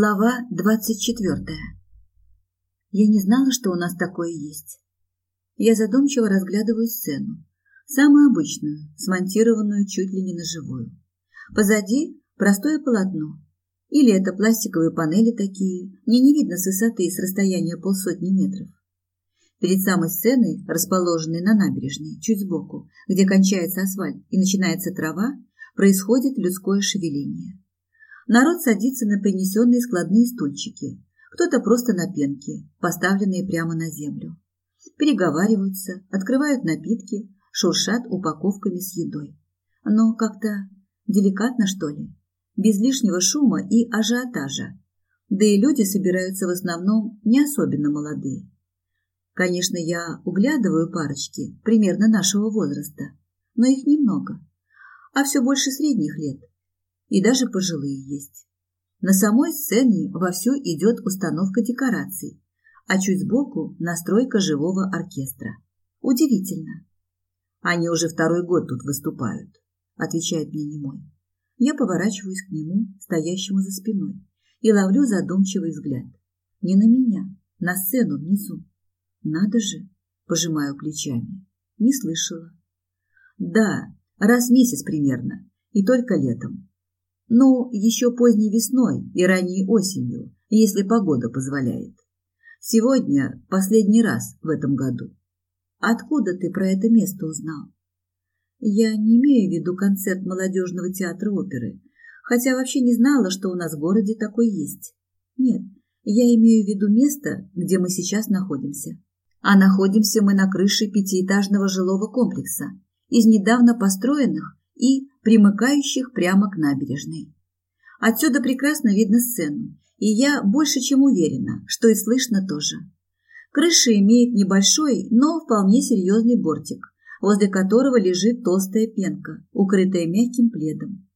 Глава двадцать четвертая. Я не знала, что у нас такое есть. Я задумчиво разглядываю сцену. Самую обычную, смонтированную чуть ли не на живую. Позади простое полотно. Или это пластиковые панели такие, мне не видно с высоты и с расстояния полсотни метров. Перед самой сценой, расположенной на набережной, чуть сбоку, где кончается асфальт и начинается трава, происходит людское шевеление. Народ садится на принесенные складные стульчики, кто-то просто на пенке, поставленные прямо на землю. Переговариваются, открывают напитки, шуршат упаковками с едой. Но как-то деликатно, что ли, без лишнего шума и ажиотажа. Да и люди собираются в основном не особенно молодые. Конечно, я углядываю парочки примерно нашего возраста, но их немного, а все больше средних лет, и даже пожилые есть. На самой сцене вовсю идет установка декораций, а чуть сбоку настройка живого оркестра. Удивительно. Они уже второй год тут выступают, отвечает мне немой. Я поворачиваюсь к нему, стоящему за спиной, и ловлю задумчивый взгляд. Не на меня, на сцену внизу. Надо же, пожимаю плечами. Не слышала. Да, раз в месяц примерно, и только летом. Ну, еще поздней весной и ранней осенью, если погода позволяет. Сегодня последний раз в этом году. Откуда ты про это место узнал? Я не имею в виду концерт молодежного театра оперы, хотя вообще не знала, что у нас в городе такой есть. Нет, я имею в виду место, где мы сейчас находимся. А находимся мы на крыше пятиэтажного жилого комплекса из недавно построенных и примыкающих прямо к набережной. Отсюда прекрасно видно сцену, и я больше чем уверена, что и слышно тоже. Крыша имеет небольшой, но вполне серьезный бортик, возле которого лежит толстая пенка, укрытая мягким пледом.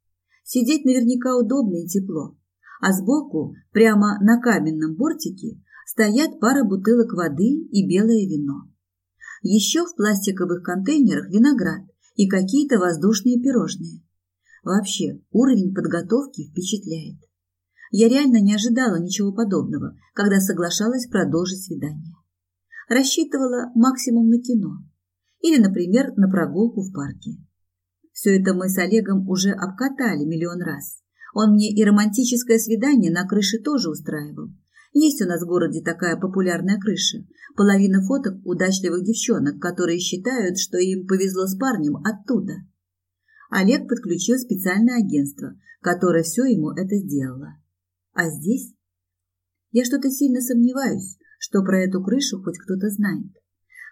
Сидеть наверняка удобно и тепло, а сбоку, прямо на каменном бортике, стоят пара бутылок воды и белое вино. Еще в пластиковых контейнерах виноград, и какие-то воздушные пирожные. Вообще, уровень подготовки впечатляет. Я реально не ожидала ничего подобного, когда соглашалась продолжить свидание. Рассчитывала максимум на кино. Или, например, на прогулку в парке. Все это мы с Олегом уже обкатали миллион раз. Он мне и романтическое свидание на крыше тоже устраивал. Есть у нас в городе такая популярная крыша. Половина фоток удачливых девчонок, которые считают, что им повезло с парнем оттуда. Олег подключил специальное агентство, которое все ему это сделало. А здесь? Я что-то сильно сомневаюсь, что про эту крышу хоть кто-то знает.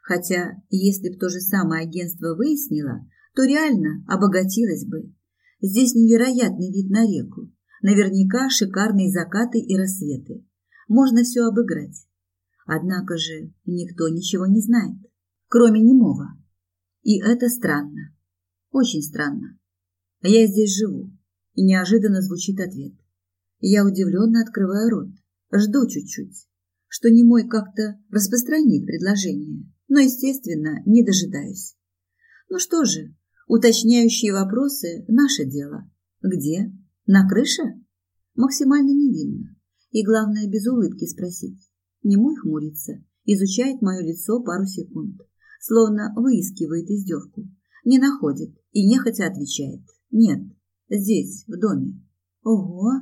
Хотя, если бы то же самое агентство выяснило, то реально обогатилось бы. Здесь невероятный вид на реку. Наверняка шикарные закаты и рассветы можно все обыграть. Однако же никто ничего не знает, кроме немого. И это странно. Очень странно. Я здесь живу. И неожиданно звучит ответ. Я удивленно открываю рот. Жду чуть-чуть, что немой как-то распространит предложение, но, естественно, не дожидаюсь. Ну что же, уточняющие вопросы – наше дело. Где? На крыше? Максимально невинно и, главное, без улыбки спросить. Немой хмурится, изучает мое лицо пару секунд, словно выискивает издевку. Не находит и нехотя отвечает. Нет, здесь, в доме. Ого,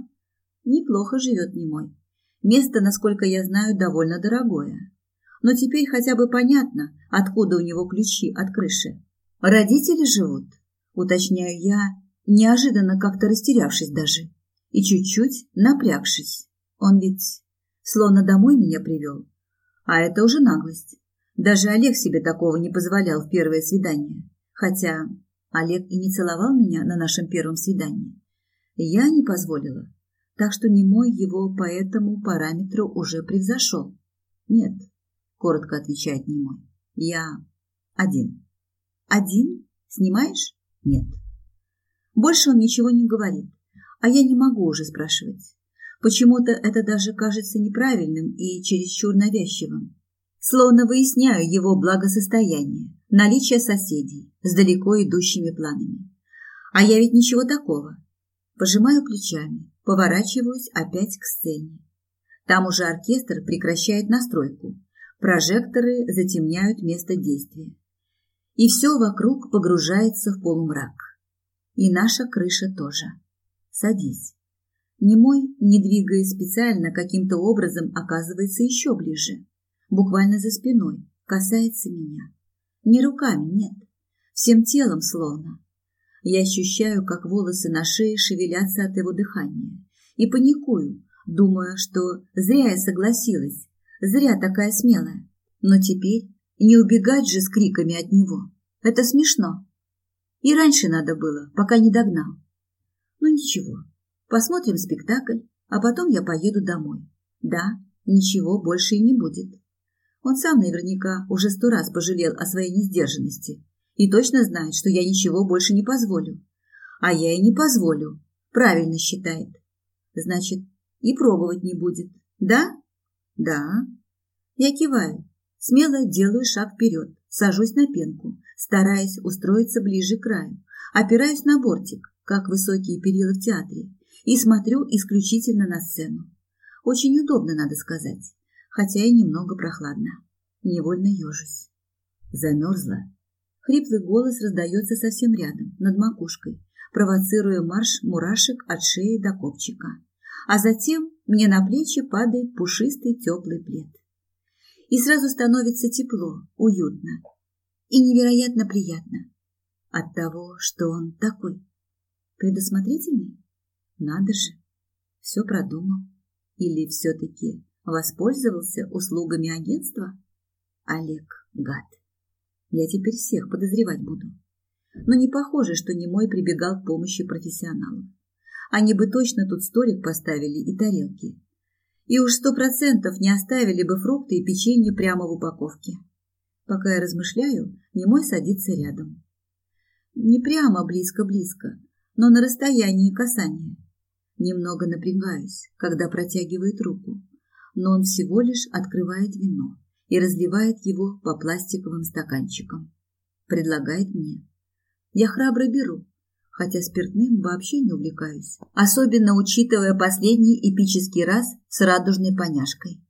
неплохо живет Немой. Место, насколько я знаю, довольно дорогое. Но теперь хотя бы понятно, откуда у него ключи от крыши. Родители живут, уточняю я, неожиданно как-то растерявшись даже и чуть-чуть напрягшись. Он ведь словно домой меня привел. А это уже наглость. Даже Олег себе такого не позволял в первое свидание. Хотя Олег и не целовал меня на нашем первом свидании. Я не позволила. Так что не мой его по этому параметру уже превзошел. Нет, коротко отвечает немой. Я один. Один? Снимаешь? Нет. Больше он ничего не говорит, а я не могу уже спрашивать. Почему-то это даже кажется неправильным и чересчур навязчивым. Словно выясняю его благосостояние, наличие соседей с далеко идущими планами. А я ведь ничего такого. Пожимаю плечами, Поворачиваюсь опять к сцене. Там уже оркестр прекращает настройку. Прожекторы затемняют место действия. И все вокруг погружается в полумрак. И наша крыша тоже. Садись. Немой, не двигаясь специально, каким-то образом оказывается еще ближе. Буквально за спиной, касается меня. Не руками, нет. Всем телом словно. Я ощущаю, как волосы на шее шевелятся от его дыхания. И паникую, думая, что зря я согласилась, зря такая смелая. Но теперь не убегать же с криками от него. Это смешно. И раньше надо было, пока не догнал. Ну ничего, посмотрим спектакль, а потом я поеду домой. Да, ничего больше и не будет. Он сам наверняка уже сто раз пожалел о своей несдержанности и точно знает, что я ничего больше не позволю. А я и не позволю, правильно считает. Значит, и пробовать не будет. Да? Да. Я киваю, смело делаю шаг вперед, сажусь на пенку, стараясь устроиться ближе к краю, опираюсь на бортик, как высокие перила в театре, и смотрю исключительно на сцену. Очень удобно, надо сказать, хотя и немного прохладно. Невольно ежусь. Замерзла Хриплый голос раздается совсем рядом, над макушкой, провоцируя марш мурашек от шеи до копчика. А затем мне на плечи падает пушистый теплый плед. И сразу становится тепло, уютно и невероятно приятно от того, что он такой. Предусмотрительный? Надо же, все продумал. Или все-таки воспользовался услугами агентства? Олег, гад. Я теперь всех подозревать буду. Но не похоже, что немой прибегал к помощи профессионалов. Они бы точно тут столик поставили и тарелки. И уж сто процентов не оставили бы фрукты и печенье прямо в упаковке. Пока я размышляю, немой садится рядом. Не прямо близко-близко, но на расстоянии касания. Немного напрягаюсь, когда протягивает руку, но он всего лишь открывает вино и разливает его по пластиковым стаканчикам. Предлагает мне. Я храбро беру, хотя спиртным вообще не увлекаюсь, особенно учитывая последний эпический раз с радужной поняшкой.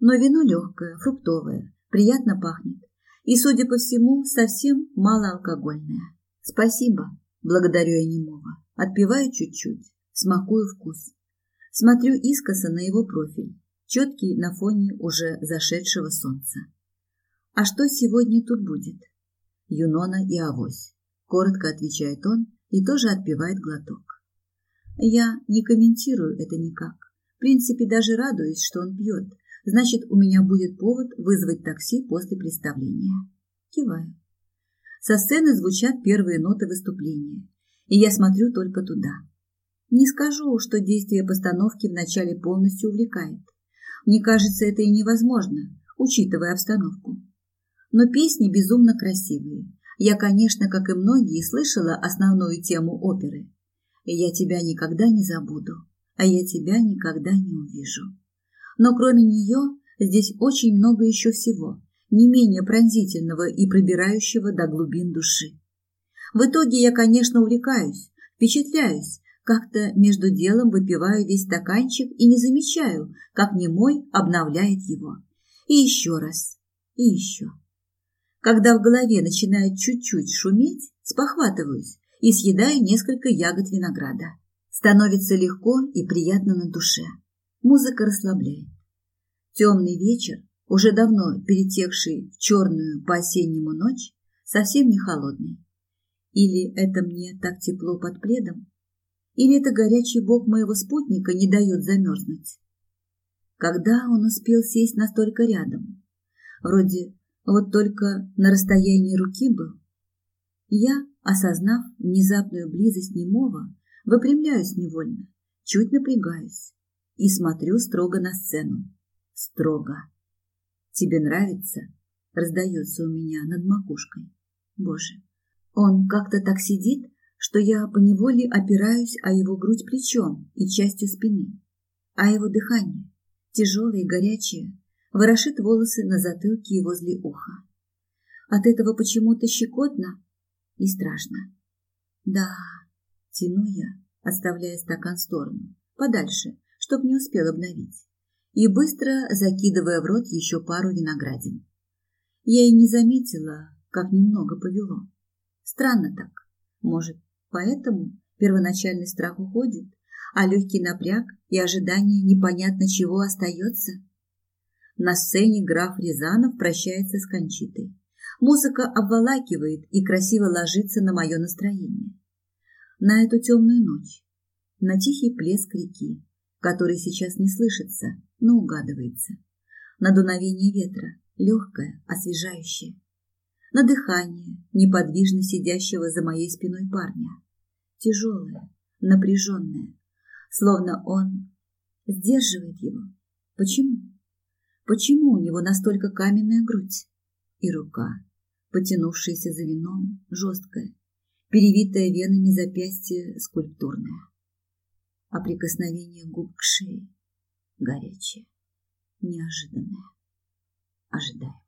Но вино легкое, фруктовое, приятно пахнет и, судя по всему, совсем малоалкогольное. Спасибо, благодарю я немого, отпиваю чуть-чуть, смакую вкус. Смотрю искоса на его профиль четкий на фоне уже зашедшего солнца. «А что сегодня тут будет?» «Юнона и авось», — коротко отвечает он и тоже отпивает глоток. Я не комментирую это никак. В принципе, даже радуюсь, что он пьет. Значит, у меня будет повод вызвать такси после представления. Киваю. Со сцены звучат первые ноты выступления, и я смотрю только туда. Не скажу, что действие постановки вначале полностью увлекает. Мне кажется, это и невозможно, учитывая обстановку. Но песни безумно красивые. Я, конечно, как и многие, слышала основную тему оперы. «Я тебя никогда не забуду, а я тебя никогда не увижу». Но кроме нее здесь очень много еще всего, не менее пронзительного и пробирающего до глубин души. В итоге я, конечно, увлекаюсь, впечатляюсь, как-то между делом выпиваю весь стаканчик и не замечаю, как немой обновляет его. И еще раз, и еще. Когда в голове начинает чуть-чуть шуметь, спохватываюсь и съедаю несколько ягод винограда. Становится легко и приятно на душе. Музыка расслабляет. Темный вечер, уже давно перетекший в черную по-осеннему ночь, совсем не холодный. Или это мне так тепло под пледом? Или это горячий бок моего спутника не дает замерзнуть? Когда он успел сесть настолько рядом? Вроде вот только на расстоянии руки был. Я, осознав внезапную близость немого, выпрямляюсь невольно, чуть напрягаюсь и смотрю строго на сцену. Строго. «Тебе нравится?» — раздается у меня над макушкой. Боже, он как-то так сидит, что я поневоле опираюсь о его грудь плечом и частью спины, а его дыхание, тяжелое и горячее, ворошит волосы на затылке и возле уха. От этого почему-то щекотно и страшно. Да, тяну я, оставляя стакан в сторону, подальше, чтоб не успел обновить, и быстро закидывая в рот еще пару виноградин. Я и не заметила, как немного повело. Странно так. Может, поэтому первоначальный страх уходит, а легкий напряг и ожидание непонятно чего остается? На сцене граф Рязанов прощается с Кончитой. Музыка обволакивает и красиво ложится на мое настроение. На эту темную ночь, на тихий плеск реки, который сейчас не слышится, но угадывается, на дуновение ветра, легкое, освежающее, на дыхание неподвижно сидящего за моей спиной парня, тяжелое, напряженное, словно он сдерживает его. Почему? Почему у него настолько каменная грудь и рука, потянувшаяся за вином, жесткая, перевитая венами запястье скульптурное, а прикосновение губ к шее горячее, неожиданное, ожидаемое.